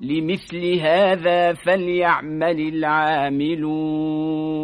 لمثل هذا فليعمل العاملون.